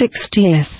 sixtieth.